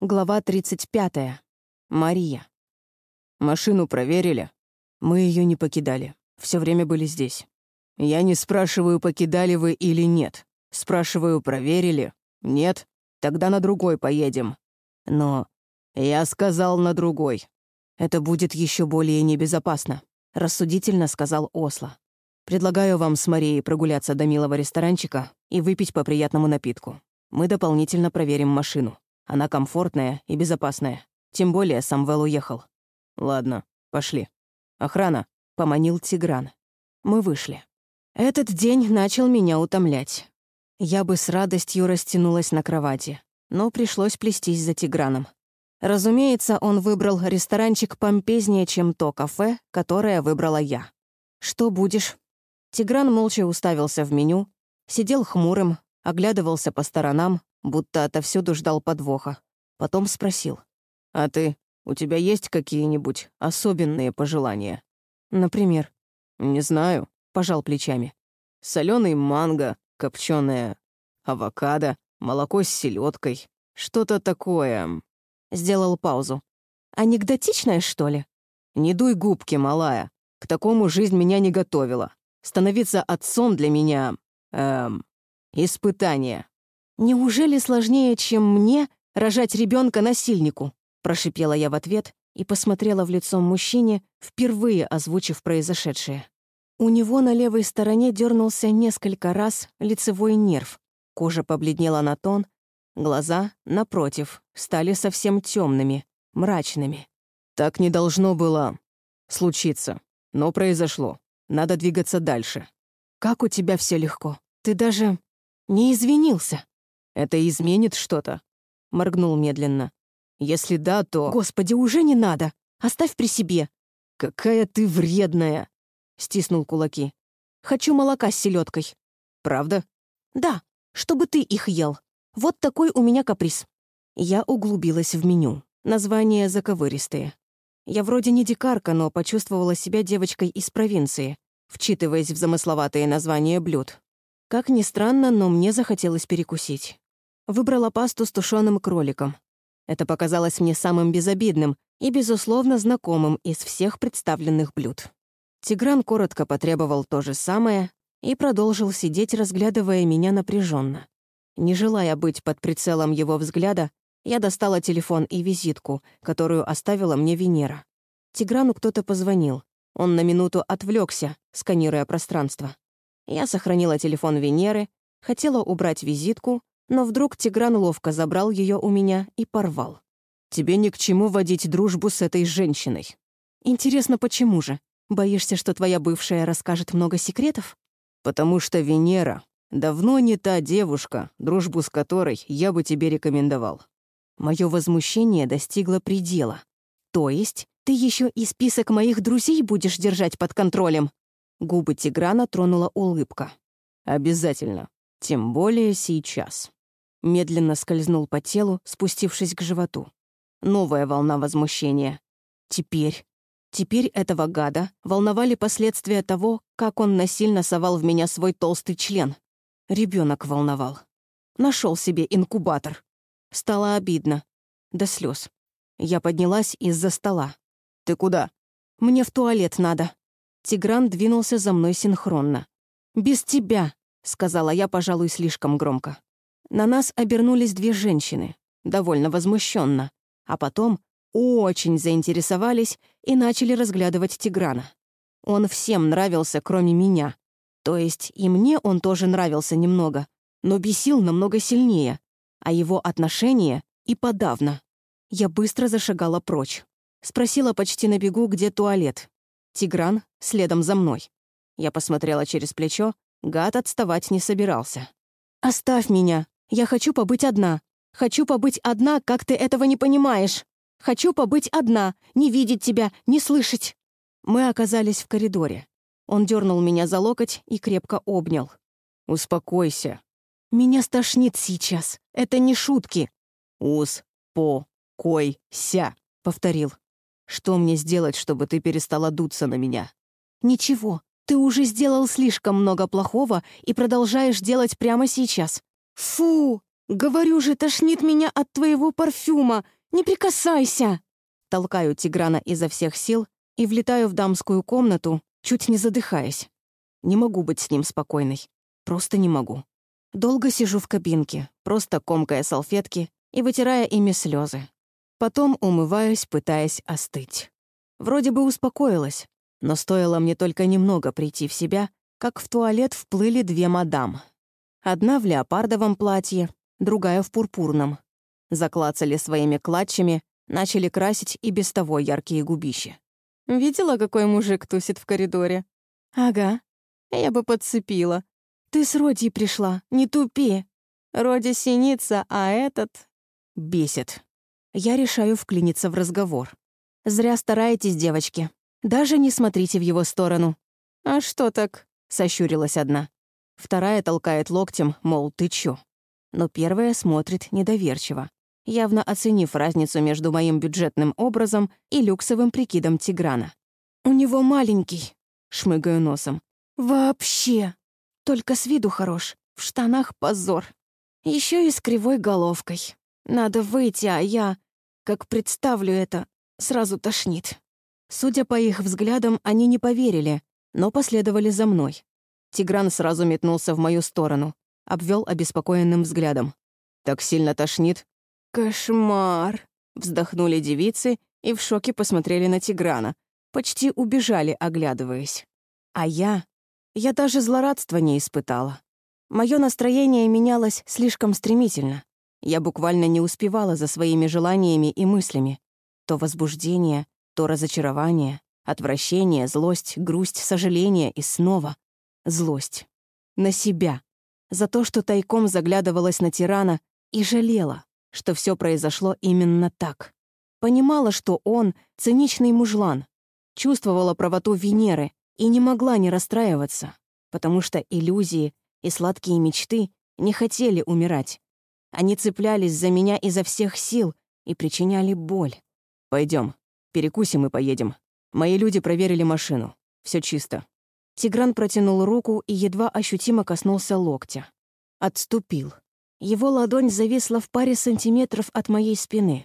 Глава 35. Мария. Машину проверили? Мы ее не покидали. Все время были здесь. Я не спрашиваю, покидали вы или нет. Спрашиваю, проверили? Нет? Тогда на другой поедем. Но я сказал на другой. Это будет еще более небезопасно, рассудительно сказал Осло. Предлагаю вам с Марией прогуляться до милого ресторанчика и выпить по приятному напитку. Мы дополнительно проверим машину. Она комфортная и безопасная. Тем более Самвел уехал. Ладно, пошли. Охрана, поманил Тигран. Мы вышли. Этот день начал меня утомлять. Я бы с радостью растянулась на кровати, но пришлось плестись за Тиграном. Разумеется, он выбрал ресторанчик помпезнее, чем то кафе, которое выбрала я. «Что будешь?» Тигран молча уставился в меню, сидел хмурым, оглядывался по сторонам, будто отовсюду ждал подвоха. Потом спросил. «А ты? У тебя есть какие-нибудь особенные пожелания?» «Например?» «Не знаю», — пожал плечами. Соленый манго, копченое авокадо, молоко с селедкой, что-то такое». Сделал паузу. «Анекдотичное, что ли?» «Не дуй губки, малая. К такому жизнь меня не готовила. Становиться отцом для меня... эм... испытание». «Неужели сложнее, чем мне рожать ребенка насильнику?» Прошипела я в ответ и посмотрела в лицо мужчине, впервые озвучив произошедшее. У него на левой стороне дернулся несколько раз лицевой нерв. Кожа побледнела на тон, глаза, напротив, стали совсем темными, мрачными. «Так не должно было случиться, но произошло. Надо двигаться дальше». «Как у тебя все легко. Ты даже не извинился». Это изменит что-то?» Моргнул медленно. «Если да, то...» «Господи, уже не надо! Оставь при себе!» «Какая ты вредная!» Стиснул кулаки. «Хочу молока с селедкой. «Правда?» «Да, чтобы ты их ел. Вот такой у меня каприз». Я углубилась в меню. Названия заковыристые. Я вроде не дикарка, но почувствовала себя девочкой из провинции, вчитываясь в замысловатые названия блюд. Как ни странно, но мне захотелось перекусить. Выбрала пасту с тушеным кроликом. Это показалось мне самым безобидным и, безусловно, знакомым из всех представленных блюд. Тигран коротко потребовал то же самое и продолжил сидеть, разглядывая меня напряженно. Не желая быть под прицелом его взгляда, я достала телефон и визитку, которую оставила мне Венера. Тиграну кто-то позвонил. Он на минуту отвлекся, сканируя пространство. Я сохранила телефон Венеры, хотела убрать визитку, но вдруг Тигран ловко забрал ее у меня и порвал. «Тебе ни к чему водить дружбу с этой женщиной». «Интересно, почему же? Боишься, что твоя бывшая расскажет много секретов?» «Потому что Венера давно не та девушка, дружбу с которой я бы тебе рекомендовал». Мое возмущение достигло предела. «То есть ты еще и список моих друзей будешь держать под контролем?» Губы Тиграна тронула улыбка. «Обязательно. Тем более сейчас» медленно скользнул по телу, спустившись к животу. Новая волна возмущения. Теперь, теперь этого гада волновали последствия того, как он насильно совал в меня свой толстый член. Ребенок волновал. Нашел себе инкубатор. Стало обидно. До слез. Я поднялась из-за стола. «Ты куда?» «Мне в туалет надо». Тигран двинулся за мной синхронно. «Без тебя», — сказала я, пожалуй, слишком громко. На нас обернулись две женщины, довольно возмущенно, а потом очень заинтересовались и начали разглядывать Тиграна. Он всем нравился, кроме меня. То есть и мне он тоже нравился немного, но бесил намного сильнее, а его отношение и подавно. Я быстро зашагала прочь. Спросила почти на бегу, где туалет. Тигран следом за мной. Я посмотрела через плечо, гад отставать не собирался. «Оставь меня!» Я хочу побыть одна. Хочу побыть одна, как ты этого не понимаешь. Хочу побыть одна, не видеть тебя, не слышать». Мы оказались в коридоре. Он дернул меня за локоть и крепко обнял. «Успокойся». «Меня стошнит сейчас. Это не шутки». «Ус-по-кой-ся», — повторил. «Что мне сделать, чтобы ты перестала дуться на меня?» «Ничего. Ты уже сделал слишком много плохого и продолжаешь делать прямо сейчас. «Фу!» «Говорю же, тошнит меня от твоего парфюма! Не прикасайся!» Толкаю Тиграна изо всех сил и влетаю в дамскую комнату, чуть не задыхаясь. Не могу быть с ним спокойной. Просто не могу. Долго сижу в кабинке, просто комкая салфетки и вытирая ими слезы. Потом умываюсь, пытаясь остыть. Вроде бы успокоилась, но стоило мне только немного прийти в себя, как в туалет вплыли две мадам. Одна в леопардовом платье, другая в пурпурном. Заклацали своими клатчами, начали красить и без того яркие губища. «Видела, какой мужик тусит в коридоре?» «Ага. Я бы подцепила. Ты с Роди пришла, не тупи. Роди синица, а этот...» Бесит. Я решаю вклиниться в разговор. «Зря стараетесь, девочки. Даже не смотрите в его сторону». «А что так?» — сощурилась одна. Вторая толкает локтем, мол, ты чё? но первая смотрит недоверчиво, явно оценив разницу между моим бюджетным образом и люксовым прикидом Тиграна. «У него маленький», — шмыгаю носом. «Вообще! Только с виду хорош, в штанах позор. Еще и с кривой головкой. Надо выйти, а я, как представлю это, сразу тошнит». Судя по их взглядам, они не поверили, но последовали за мной. Тигран сразу метнулся в мою сторону обвел обеспокоенным взглядом. «Так сильно тошнит?» «Кошмар!» — вздохнули девицы и в шоке посмотрели на Тиграна. Почти убежали, оглядываясь. А я... Я даже злорадства не испытала. Мое настроение менялось слишком стремительно. Я буквально не успевала за своими желаниями и мыслями. То возбуждение, то разочарование, отвращение, злость, грусть, сожаление и снова злость. На себя за то, что тайком заглядывалась на тирана и жалела, что все произошло именно так. Понимала, что он — циничный мужлан, чувствовала правоту Венеры и не могла не расстраиваться, потому что иллюзии и сладкие мечты не хотели умирать. Они цеплялись за меня изо всех сил и причиняли боль. Пойдем, перекусим и поедем. Мои люди проверили машину. Все чисто. Тигран протянул руку и едва ощутимо коснулся локтя. Отступил. Его ладонь зависла в паре сантиметров от моей спины.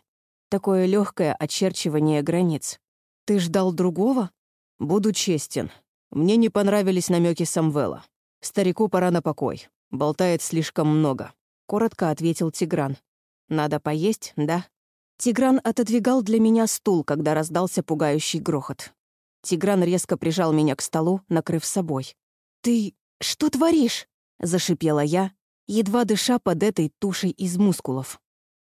Такое легкое очерчивание границ. «Ты ждал другого?» «Буду честен. Мне не понравились намеки Самвела. Старику пора на покой. Болтает слишком много», — коротко ответил Тигран. «Надо поесть, да?» Тигран отодвигал для меня стул, когда раздался пугающий грохот. Тигран резко прижал меня к столу, накрыв собой. «Ты что творишь?» — зашипела я, едва дыша под этой тушей из мускулов.